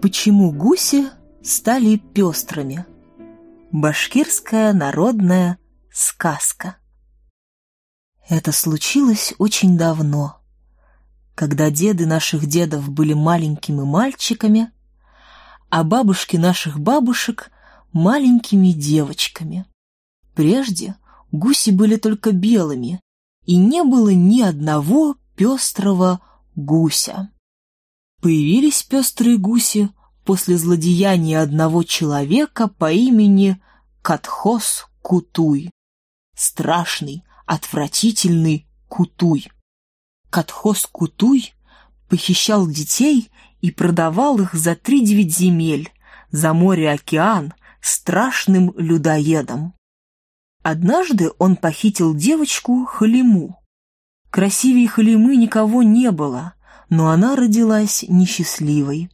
Почему гуси стали пестрыми? Башкирская народная сказка. Это случилось очень давно, когда деды наших дедов были маленькими мальчиками, а бабушки наших бабушек маленькими девочками. Прежде гуси были только белыми, и не было ни одного пестрого гуся. Появились пестрые гуси после злодеяния одного человека по имени Катхос Кутуй. Страшный, отвратительный Кутуй. Катхос Кутуй похищал детей и продавал их за три девять земель, за море-океан, страшным людоедом. Однажды он похитил девочку Халиму. Красивее Халимы никого не было, но она родилась несчастливой.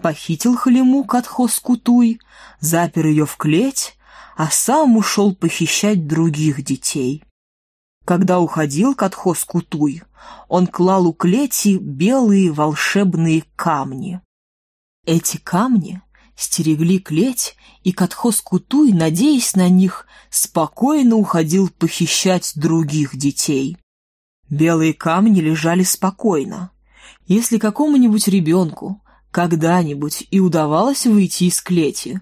Похитил Халиму Катхос Кутуй, запер ее в клеть, а сам ушел похищать других детей. Когда уходил Катхос Кутуй, он клал у клети белые волшебные камни. Эти камни стерегли клеть, и Катхоз Кутуй, надеясь на них, спокойно уходил похищать других детей. Белые камни лежали спокойно. Если какому-нибудь ребенку когда-нибудь и удавалось выйти из клети,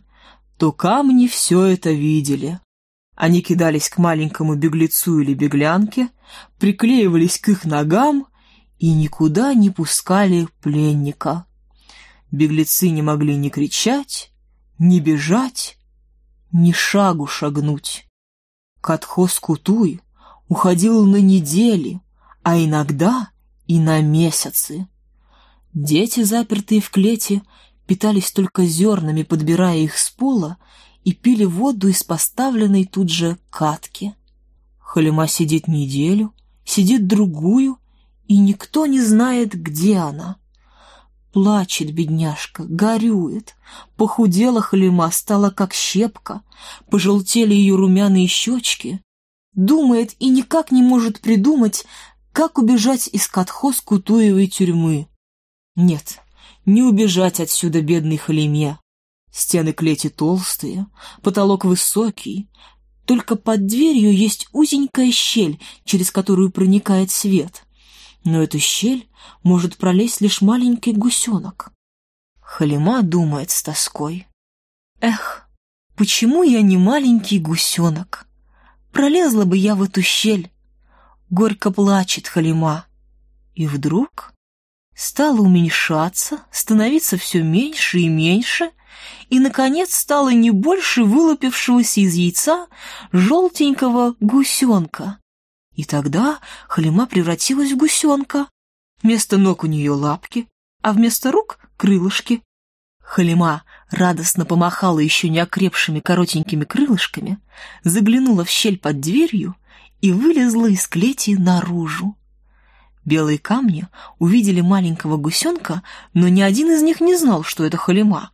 то камни все это видели. Они кидались к маленькому беглецу или беглянке, приклеивались к их ногам и никуда не пускали пленника. Беглецы не могли ни кричать, ни бежать, ни шагу шагнуть. Катхоз Кутуй уходил на недели, а иногда и на месяцы. Дети, запертые в клете, питались только зернами, подбирая их с пола, и пили воду из поставленной тут же катки. Халима сидит неделю, сидит другую, и никто не знает, где она. Плачет бедняжка, горюет. Похудела Халима, стала как щепка. Пожелтели ее румяные щечки. Думает и никак не может придумать, как убежать из катхоз Кутуевой тюрьмы. Нет, не убежать отсюда бедной Халиме. Стены клети толстые, потолок высокий. Только под дверью есть узенькая щель, через которую проникает свет но эту щель может пролезть лишь маленький гусенок. Халима думает с тоской. Эх, почему я не маленький гусенок? Пролезла бы я в эту щель. Горько плачет Халима. И вдруг стала уменьшаться, становиться все меньше и меньше, и, наконец, стала не больше вылупившегося из яйца желтенького гусенка. И тогда Халима превратилась в гусенка. Вместо ног у нее лапки, а вместо рук — крылышки. Халима радостно помахала еще не окрепшими коротенькими крылышками, заглянула в щель под дверью и вылезла из клети наружу. Белые камни увидели маленького гусенка, но ни один из них не знал, что это Халима.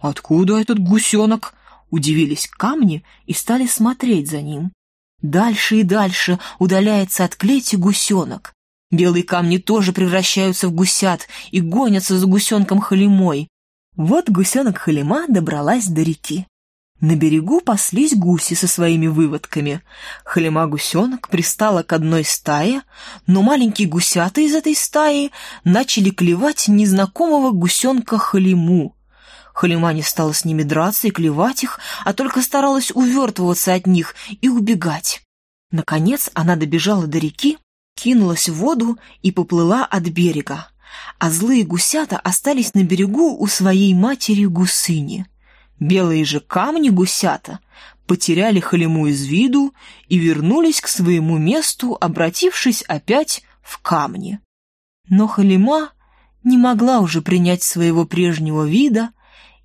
«Откуда этот гусенок?» — удивились камни и стали смотреть за ним. Дальше и дальше удаляется от клети гусенок. Белые камни тоже превращаются в гусят и гонятся за гусенком Халимой. Вот гусенок Халима добралась до реки. На берегу паслись гуси со своими выводками. Халима-гусенок пристала к одной стае, но маленькие гусята из этой стаи начали клевать незнакомого гусенка Халиму. Халимане стала с ними драться и клевать их, а только старалась увертываться от них и убегать. Наконец она добежала до реки, кинулась в воду и поплыла от берега, а злые гусята остались на берегу у своей матери-гусыни. Белые же камни гусята потеряли Халиму из виду и вернулись к своему месту, обратившись опять в камни. Но Халима не могла уже принять своего прежнего вида,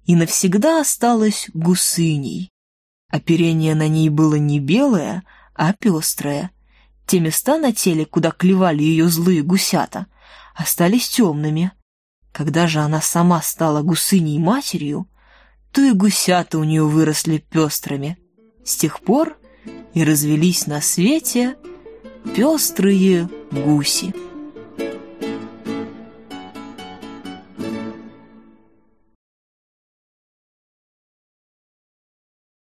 и навсегда осталась гусыней. Оперение на ней было не белое, а пестрое. Те места на теле, куда клевали ее злые гусята, остались темными. Когда же она сама стала гусыней матерью, то и гусята у нее выросли пестрыми. С тех пор и развелись на свете пестрые гуси.